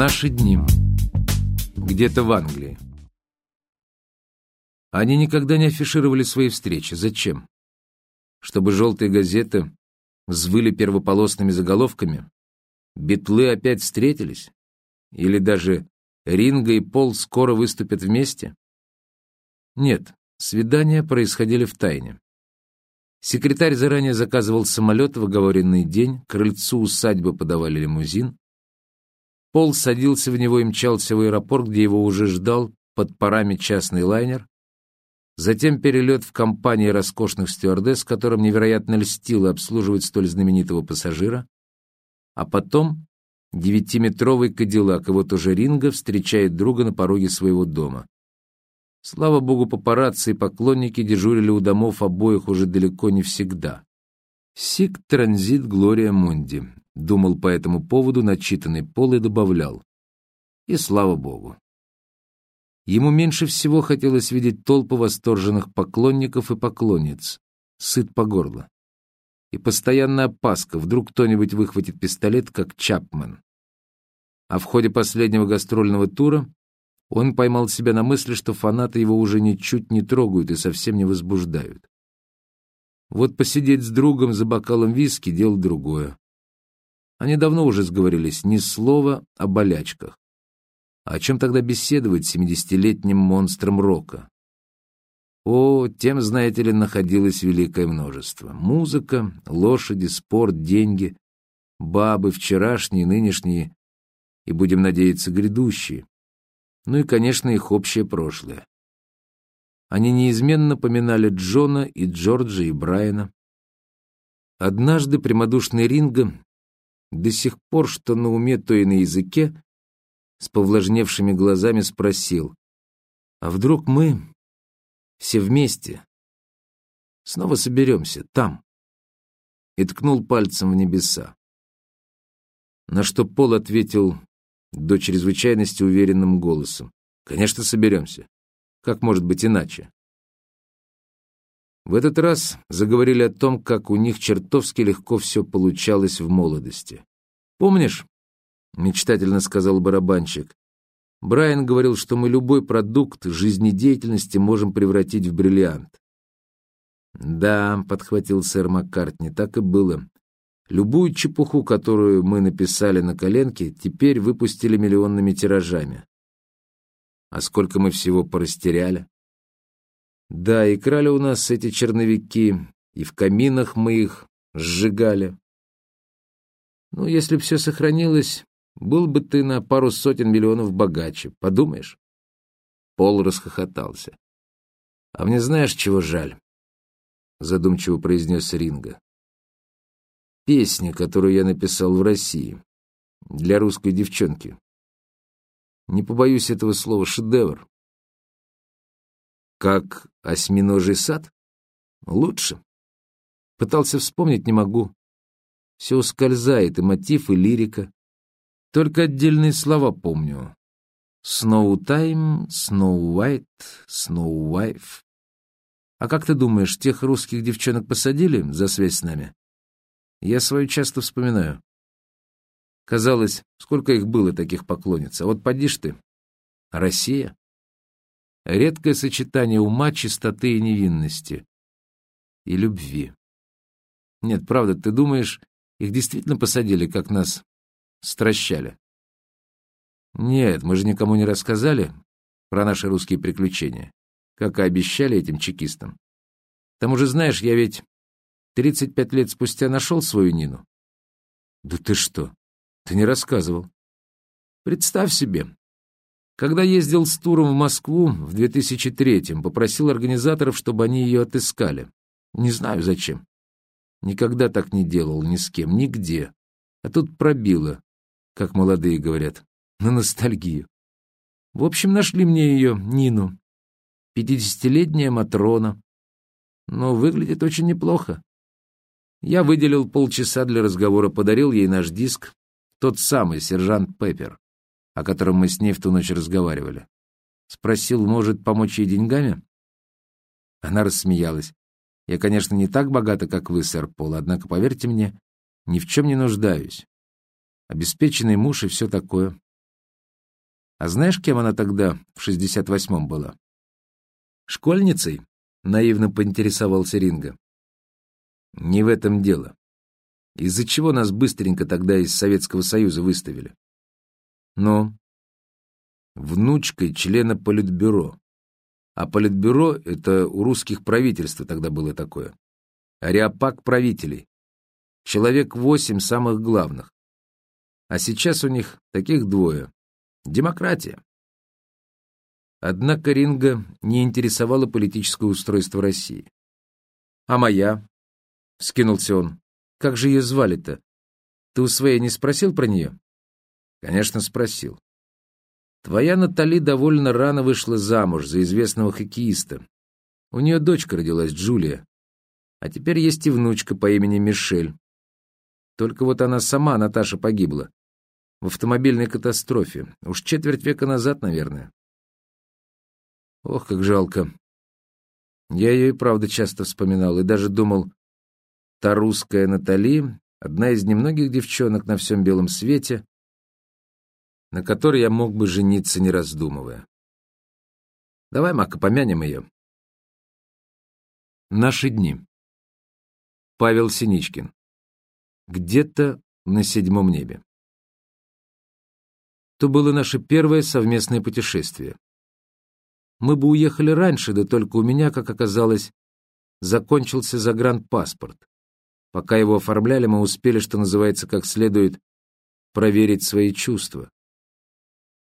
Наши дни. Где-то в Англии. Они никогда не афишировали свои встречи. Зачем? Чтобы желтые газеты взвыли первополосными заголовками? Битлы опять встретились? Или даже Ринга и Пол скоро выступят вместе? Нет, свидания происходили в тайне. Секретарь заранее заказывал самолет в оговоренный день, крыльцу усадьбы подавали лимузин. Пол садился в него и мчался в аэропорт, где его уже ждал под парами частный лайнер. Затем перелет в компании роскошных стюардесс, которым невероятно льстило обслуживать столь знаменитого пассажира. А потом девятиметровый кадиллак, и вот уже Ринга встречает друга на пороге своего дома. Слава богу, папарацци и поклонники дежурили у домов обоих уже далеко не всегда. «Сик транзит Глория Мунди», — думал по этому поводу начитанный Пол и добавлял. И слава богу. Ему меньше всего хотелось видеть толпы восторженных поклонников и поклонниц, сыт по горло. И постоянная опаска, вдруг кто-нибудь выхватит пистолет, как Чапмен. А в ходе последнего гастрольного тура он поймал себя на мысли, что фанаты его уже ничуть не трогают и совсем не возбуждают. Вот посидеть с другом за бокалом виски — дело другое. Они давно уже сговорились, ни слова о болячках. А о чем тогда беседовать с семидесятилетним монстром рока? О, тем, знаете ли, находилось великое множество. Музыка, лошади, спорт, деньги, бабы, вчерашние, нынешние и, будем надеяться, грядущие ну и, конечно, их общее прошлое. Они неизменно поминали Джона и Джорджа и Брайана. Однажды прямодушный Ринго до сих пор, что на уме, то и на языке, с повлажневшими глазами спросил, «А вдруг мы все вместе снова соберемся там?» и ткнул пальцем в небеса. На что Пол ответил до чрезвычайности уверенным голосом. «Конечно, соберемся. Как может быть иначе?» В этот раз заговорили о том, как у них чертовски легко все получалось в молодости. «Помнишь?» — мечтательно сказал барабанщик. Брайан говорил, что мы любой продукт жизнедеятельности можем превратить в бриллиант. «Да», — подхватил сэр Маккартни, — «так и было. Любую чепуху, которую мы написали на коленке, теперь выпустили миллионными тиражами. А сколько мы всего порастеряли? Да, и крали у нас эти черновики, и в каминах мы их сжигали. Ну, если б все сохранилось, был бы ты на пару сотен миллионов богаче, подумаешь? Пол расхохотался. А мне знаешь, чего жаль? Задумчиво произнес Ринга песня, которую я написал в России для русской девчонки. Не побоюсь этого слова, шедевр. Как осьминожий сад? Лучше. Пытался вспомнить, не могу. Все ускользает, и мотив, и лирика. Только отдельные слова помню. Snow Time, Snow White, Snow Wife. А как ты думаешь, тех русских девчонок посадили за связь с нами? Я свою часто вспоминаю. Казалось, сколько их было, таких поклонниц. А вот поди ты. Россия. Редкое сочетание ума, чистоты и невинности. И любви. Нет, правда, ты думаешь, их действительно посадили, как нас стращали? Нет, мы же никому не рассказали про наши русские приключения, как и обещали этим чекистам. К тому же, знаешь, я ведь Тридцать пять лет спустя нашел свою Нину? Да ты что? Ты не рассказывал. Представь себе, когда ездил с туром в Москву в 2003-м, попросил организаторов, чтобы они ее отыскали. Не знаю зачем. Никогда так не делал ни с кем, нигде. А тут пробило, как молодые говорят, на ностальгию. В общем, нашли мне ее, Нину. Пятидесятилетняя Матрона. Но выглядит очень неплохо. Я выделил полчаса для разговора, подарил ей наш диск, тот самый сержант Пеппер, о котором мы с ней в ту ночь разговаривали. Спросил, может помочь ей деньгами? Она рассмеялась. Я, конечно, не так богата, как вы, сэр Пол, однако, поверьте мне, ни в чем не нуждаюсь. Обеспеченный муж и все такое. А знаешь, кем она тогда в 68-м была? Школьницей? Наивно поинтересовался Ринга. Не в этом дело. Из-за чего нас быстренько тогда из Советского Союза выставили? Но внучкой члена Политбюро. А Политбюро — это у русских правительства тогда было такое. Ариапак правителей. Человек восемь самых главных. А сейчас у них таких двое. Демократия. Однако Ринга не интересовало политическое устройство России. «А моя?» — вскинулся он. «Как же ее звали-то? Ты у своей не спросил про нее?» «Конечно, спросил. Твоя Натали довольно рано вышла замуж за известного хоккеиста. У нее дочка родилась, Джулия. А теперь есть и внучка по имени Мишель. Только вот она сама, Наташа, погибла. В автомобильной катастрофе. Уж четверть века назад, наверное. Ох, как жалко. Я ее и правда часто вспоминал, и даже думал, та русская Натали — одна из немногих девчонок на всем белом свете, на которой я мог бы жениться, не раздумывая. Давай, Мака, помянем ее. Наши дни. Павел Синичкин. Где-то на седьмом небе. То было наше первое совместное путешествие. Мы бы уехали раньше, да только у меня, как оказалось, закончился загранпаспорт. Пока его оформляли, мы успели, что называется, как следует, проверить свои чувства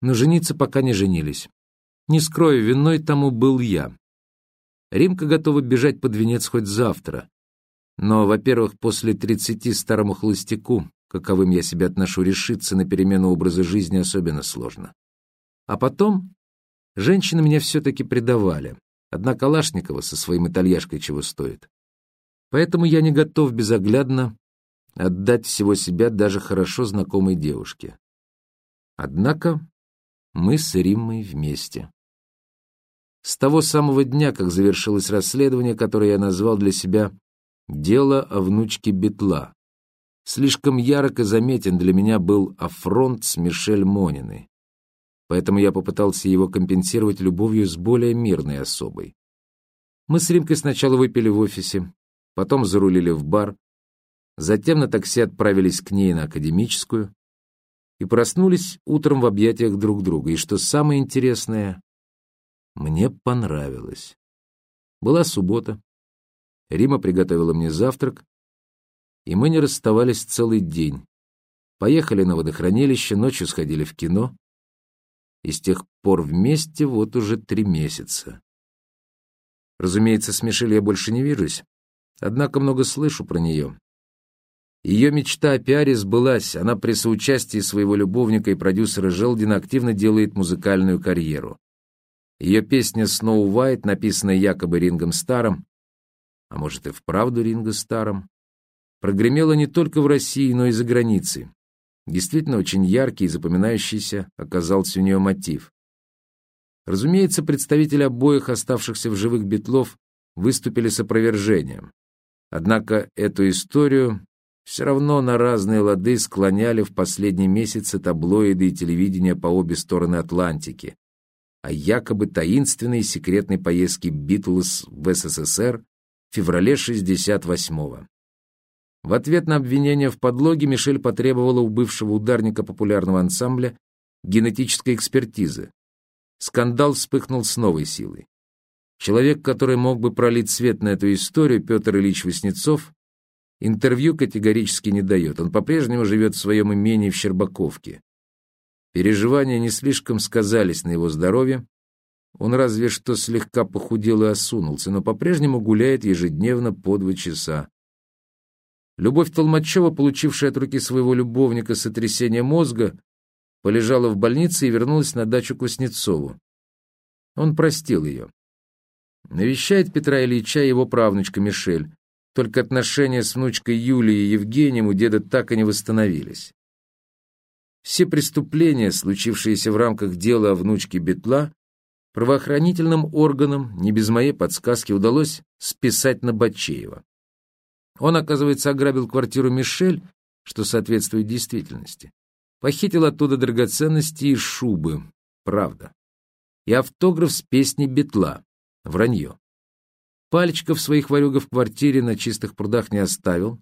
но жениться пока не женились. Не скрою, виной тому был я. Римка готова бежать под венец хоть завтра. Но, во-первых, после тридцати старому холостяку, каковым я себя отношу, решиться на перемену образа жизни особенно сложно. А потом женщины меня все-таки предавали. Одна Калашникова со своим итальяшкой чего стоит. Поэтому я не готов безоглядно отдать всего себя даже хорошо знакомой девушке. Однако мы с Риммой вместе. С того самого дня, как завершилось расследование, которое я назвал для себя «Дело о внучке Бетла», слишком ярко заметен для меня был афронт с Мишель Мониной. Поэтому я попытался его компенсировать любовью с более мирной особой. Мы с Римкой сначала выпили в офисе, потом зарулили в бар, затем на такси отправились к ней на академическую, и проснулись утром в объятиях друг друга. И что самое интересное, мне понравилось. Была суббота. Рима приготовила мне завтрак, и мы не расставались целый день. Поехали на водохранилище, ночью сходили в кино, и с тех пор вместе вот уже три месяца. Разумеется, с Мишель я больше не вижусь, однако много слышу про нее. Ее мечта о пиаре сбылась, она при соучастии своего любовника и продюсера Желдина активно делает музыкальную карьеру. Ее песня «Snow White», написанная якобы Рингом Старом, а может и вправду Ринго Старом, прогремела не только в России, но и за границей. Действительно, очень яркий и запоминающийся оказался у нее мотив. Разумеется, представители обоих оставшихся в живых битлов выступили с опровержением. Однако эту историю все равно на разные лады склоняли в последние месяцы таблоиды и телевидение по обе стороны Атлантики, о якобы таинственной секретной поездке Битлз в СССР в феврале 68-го. В ответ на обвинение в подлоге Мишель потребовала у бывшего ударника популярного ансамбля генетической экспертизы. Скандал вспыхнул с новой силой. Человек, который мог бы пролить свет на эту историю, Петр Ильич Васнецов, Интервью категорически не дает. Он по-прежнему живет в своем имении в Щербаковке. Переживания не слишком сказались на его здоровье. Он разве что слегка похудел и осунулся, но по-прежнему гуляет ежедневно по два часа. Любовь Толмачева, получившая от руки своего любовника сотрясение мозга, полежала в больнице и вернулась на дачу к Васнецову. Он простил ее. Навещает Петра Ильича его правнучка Мишель. Только отношения с внучкой Юлией и Евгением у деда так и не восстановились. Все преступления, случившиеся в рамках дела о внучке Бетла, правоохранительным органам, не без моей подсказки, удалось списать на Бачеева. Он, оказывается, ограбил квартиру Мишель, что соответствует действительности. Похитил оттуда драгоценности и шубы. правда. И автограф с песней Бетла, вранье. Пальчиков своих ворюгов в квартире на чистых прудах не оставил,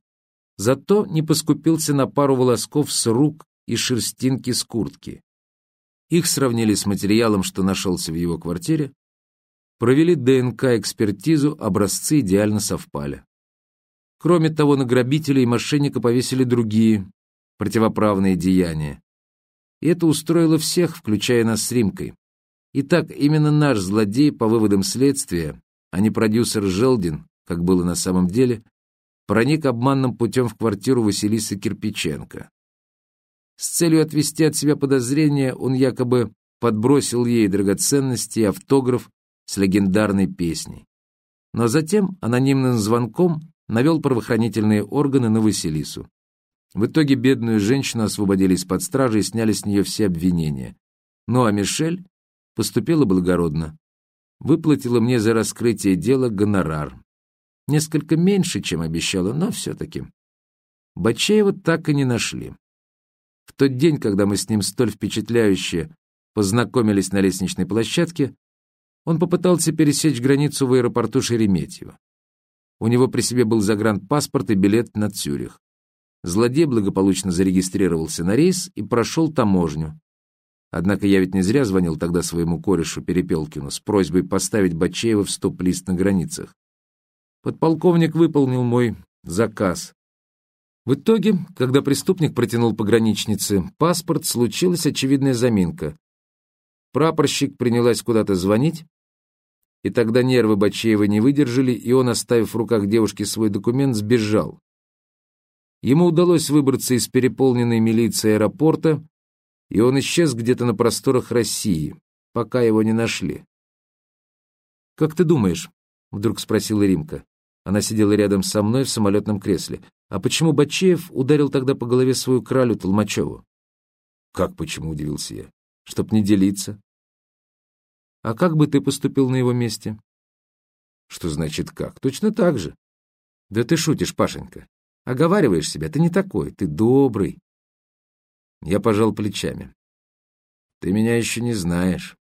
зато не поскупился на пару волосков с рук и шерстинки с куртки. Их сравнили с материалом, что нашелся в его квартире, провели ДНК-экспертизу, образцы идеально совпали. Кроме того, на грабителя и мошенника повесили другие противоправные деяния. И это устроило всех, включая нас с Римкой. Итак, именно наш злодей, по выводам следствия, а не продюсер Желдин, как было на самом деле, проник обманным путем в квартиру Василисы Кирпиченко. С целью отвести от себя подозрения он якобы подбросил ей драгоценности и автограф с легендарной песней. Но затем анонимным звонком навел правоохранительные органы на Василису. В итоге бедную женщину освободили из-под стражи и сняли с нее все обвинения. Ну а Мишель поступила благородно. Выплатила мне за раскрытие дела гонорар. Несколько меньше, чем обещала, но все-таки. Бачеева так и не нашли. В тот день, когда мы с ним столь впечатляюще познакомились на лестничной площадке, он попытался пересечь границу в аэропорту Шереметьево. У него при себе был загранпаспорт и билет на Цюрих. Злодей благополучно зарегистрировался на рейс и прошел таможню. Однако я ведь не зря звонил тогда своему корешу Перепелкину с просьбой поставить Бачеева в стоп-лист на границах. Подполковник выполнил мой заказ, в итоге, когда преступник протянул пограничнице паспорт, случилась очевидная заминка. Прапорщик принялась куда-то звонить, и тогда нервы Бачеева не выдержали, и он, оставив в руках девушки свой документ, сбежал. Ему удалось выбраться из переполненной милиции аэропорта, и он исчез где-то на просторах России, пока его не нашли. «Как ты думаешь?» — вдруг спросила Римка. Она сидела рядом со мной в самолетном кресле. А почему Бачеев ударил тогда по голове свою кралю Толмачеву? Как почему, удивился я. Чтоб не делиться. А как бы ты поступил на его месте? Что значит как? Точно так же. Да ты шутишь, Пашенька. Оговариваешь себя, ты не такой, ты добрый. Я пожал плечами. Ты меня еще не знаешь.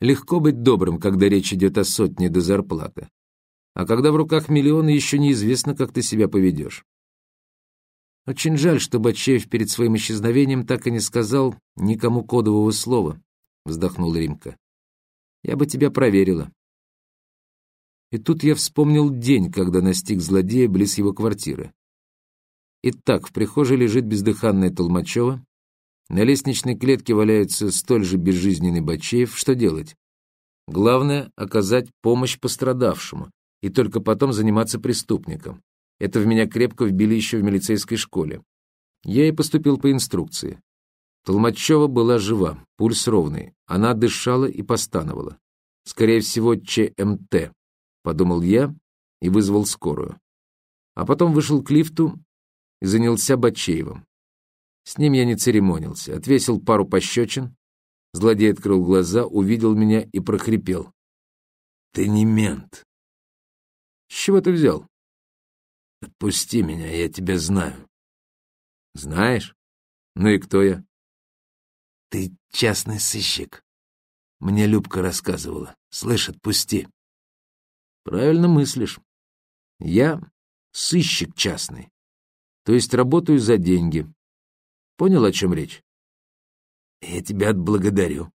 Легко быть добрым, когда речь идет о сотне до зарплаты. А когда в руках миллионы, еще неизвестно, как ты себя поведешь. Очень жаль, что Бачеев перед своим исчезновением так и не сказал никому кодового слова, вздохнул Римка. Я бы тебя проверила. И тут я вспомнил день, когда настиг злодея близ его квартиры. Итак, в прихожей лежит бездыханная Толмачева, на лестничной клетке валяется столь же безжизненный Бачеев. Что делать? Главное — оказать помощь пострадавшему, и только потом заниматься преступником. Это в меня крепко вбили еще в милицейской школе. Я и поступил по инструкции. Толмачева была жива, пульс ровный. Она дышала и постановала. Скорее всего, ЧМТ, подумал я и вызвал скорую. А потом вышел к лифту и занялся Бачеевым. С ним я не церемонился, отвесил пару пощечин. Злодей открыл глаза, увидел меня и прохрипел. «Ты не мент. С чего ты взял? Отпусти меня, я тебя знаю. Знаешь? Ну и кто я? Ты частный сыщик. Мне Любка рассказывала. Слышь, отпусти. Правильно мыслишь. Я сыщик частный. То есть работаю за деньги. Понял, о чем речь? Я тебя отблагодарю.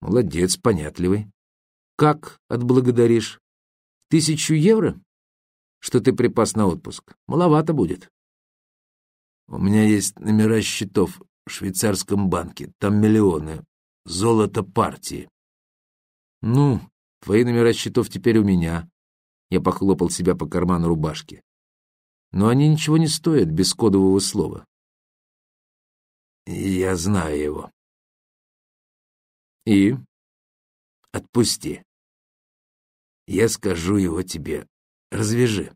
Молодец, понятливый. Как отблагодаришь? Тысячу евро? Что ты припас на отпуск? Маловато будет. У меня есть номера счетов в швейцарском банке. Там миллионы. Золото партии. Ну, твои номера счетов теперь у меня. Я похлопал себя по карману рубашки. Но они ничего не стоят без кодового слова. Я знаю его. И? Отпусти. Я скажу его тебе. Развяжи.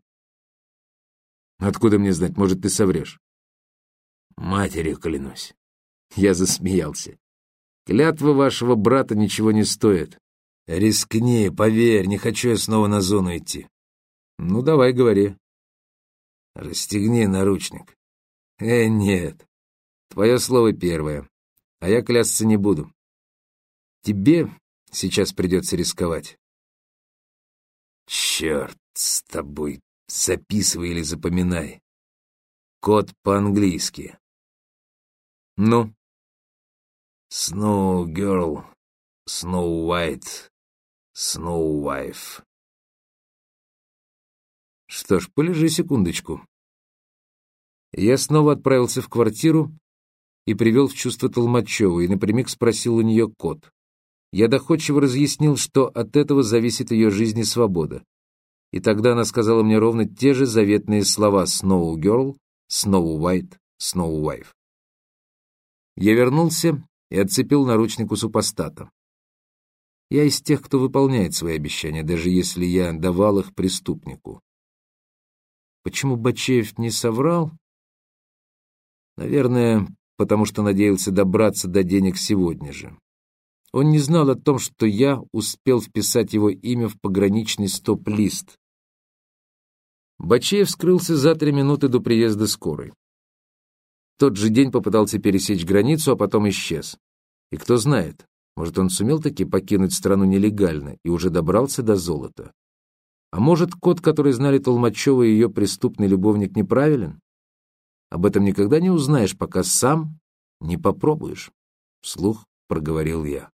Откуда мне знать? Может, ты соврешь? Матерью клянусь. Я засмеялся. Клятва вашего брата ничего не стоит. Рискни, поверь, не хочу я снова на зону идти. Ну, давай, говори. Расстегни наручник. Э, нет. Твое слово первое. А я клясться не буду. тебе сейчас придется рисковать. Черт с тобой, записывай или запоминай. Код по-английски. Ну? Snow Girl, Snow White, Snow Wife. Что ж, полежи секундочку. Я снова отправился в квартиру и привел в чувство Толмачева и напрямик спросил у нее код. Я доходчиво разъяснил, что от этого зависит ее жизнь и свобода. И тогда она сказала мне ровно те же заветные слова «Snow Girl», «Snow White», «Snow Wife». Я вернулся и отцепил наручник у супостата. Я из тех, кто выполняет свои обещания, даже если я давал их преступнику. Почему Бачеев не соврал? Наверное, потому что надеялся добраться до денег сегодня же. Он не знал о том, что я успел вписать его имя в пограничный стоп-лист. Бачеев скрылся за три минуты до приезда скорой. тот же день попытался пересечь границу, а потом исчез. И кто знает, может, он сумел таки покинуть страну нелегально и уже добрался до золота. А может, код, который знали Толмачева и ее преступный любовник, неправилен? Об этом никогда не узнаешь, пока сам не попробуешь. Вслух проговорил я.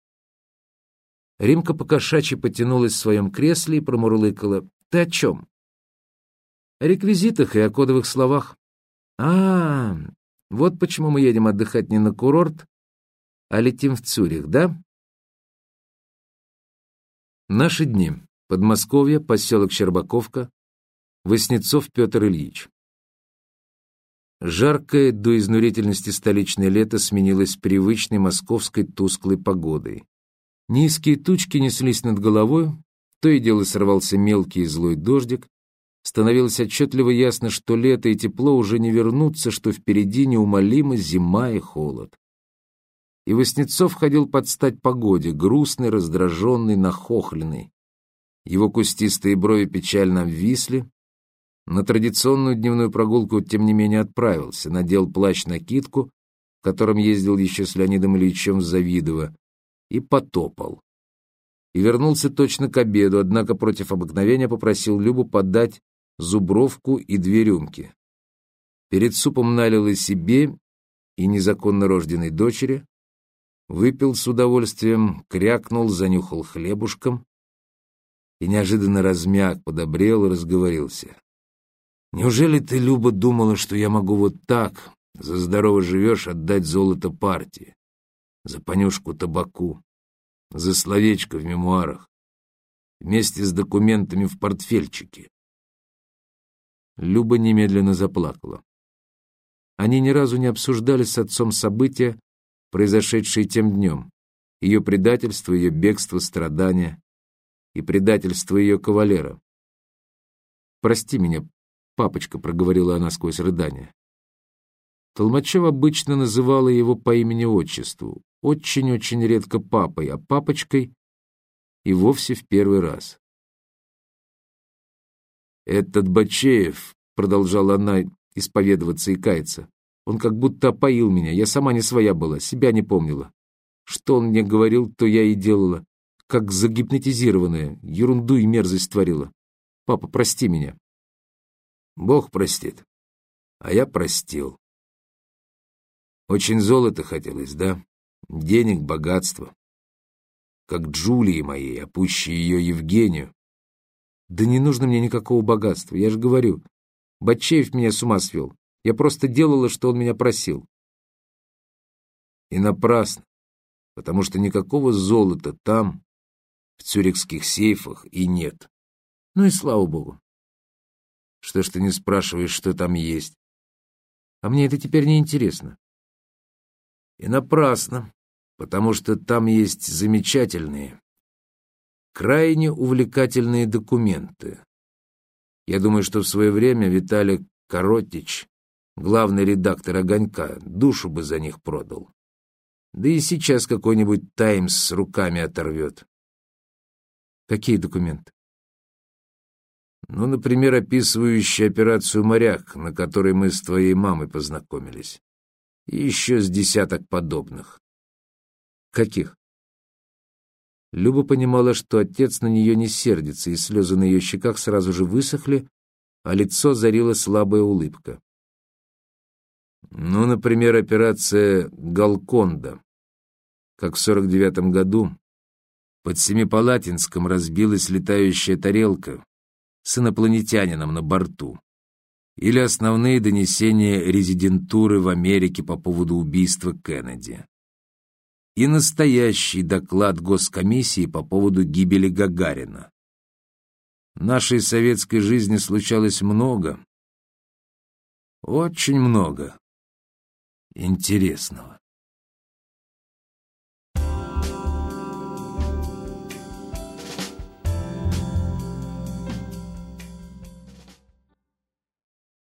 Римка покошачьи потянулась в своем кресле и промурлыкала. «Ты о чем?» «О реквизитах и о кодовых словах». «А, вот почему мы едем отдыхать не на курорт, а летим в Цюрих, да?» Наши дни. Подмосковье, поселок Щербаковка, Воснецов Петр Ильич. Жаркое до изнурительности столичное лето сменилось привычной московской тусклой погодой. Низкие тучки неслись над головой, то и дело сорвался мелкий и злой дождик. Становилось отчетливо ясно, что лето и тепло уже не вернутся, что впереди неумолимо зима и холод. И Васнецов ходил под стать погоде, грустный, раздраженный, нахохленный. Его кустистые брови печально обвисли, на традиционную дневную прогулку, тем не менее, отправился, надел плащ-накидку, в котором ездил еще с Леонидом Ильичем Завидово, и потопал. И вернулся точно к обеду, однако против обыкновения попросил Любу подать зубровку и две рюмки. Перед супом налил и себе, и незаконно рожденной дочери, выпил с удовольствием, крякнул, занюхал хлебушком и неожиданно размяк, подобрел и разговорился. Неужели ты, Люба, думала, что я могу вот так, за здорово живешь, отдать золото партии? За понюшку табаку, за словечко в мемуарах, вместе с документами в портфельчике. Люба немедленно заплакала. Они ни разу не обсуждали с отцом события, произошедшие тем днем, ее предательство, ее бегство, страдания и предательство ее кавалера. «Прости меня, «Папочка», — проговорила она сквозь рыдание. Толмачев обычно называла его по имени-отчеству, очень-очень редко папой, а папочкой и вовсе в первый раз. «Этот Бачеев», — продолжала она исповедоваться и каяться, «он как будто опоил меня, я сама не своя была, себя не помнила. Что он мне говорил, то я и делала, как загипнотизированная, ерунду и мерзость творила. Папа, прости меня». Бог простит. А я простил. Очень золото хотелось, да? Денег, богатства. Как Джулии моей, а пуще ее Евгению. Да не нужно мне никакого богатства, я же говорю. Батчеев меня с ума свел. Я просто делала, что он меня просил. И напрасно, потому что никакого золота там, в цюрихских сейфах, и нет. Ну и слава богу. Что ж ты не спрашиваешь, что там есть? А мне это теперь не интересно. И напрасно, потому что там есть замечательные, крайне увлекательные документы. Я думаю, что в свое время Виталий Коротич, главный редактор «Огонька», душу бы за них продал. Да и сейчас какой-нибудь «Таймс» с руками оторвет. Какие документы? Ну, например, описывающий операцию «Моряк», на которой мы с твоей мамой познакомились. И еще с десяток подобных. Каких? Люба понимала, что отец на нее не сердится, и слезы на ее щеках сразу же высохли, а лицо зарила слабая улыбка. Ну, например, операция «Галконда», как в сорок девятом году под Семипалатинском разбилась летающая тарелка с инопланетянином на борту. Или основные донесения резидентуры в Америке по поводу убийства Кеннеди. И настоящий доклад Госкомиссии по поводу гибели Гагарина. Нашей советской жизни случалось много, очень много интересного.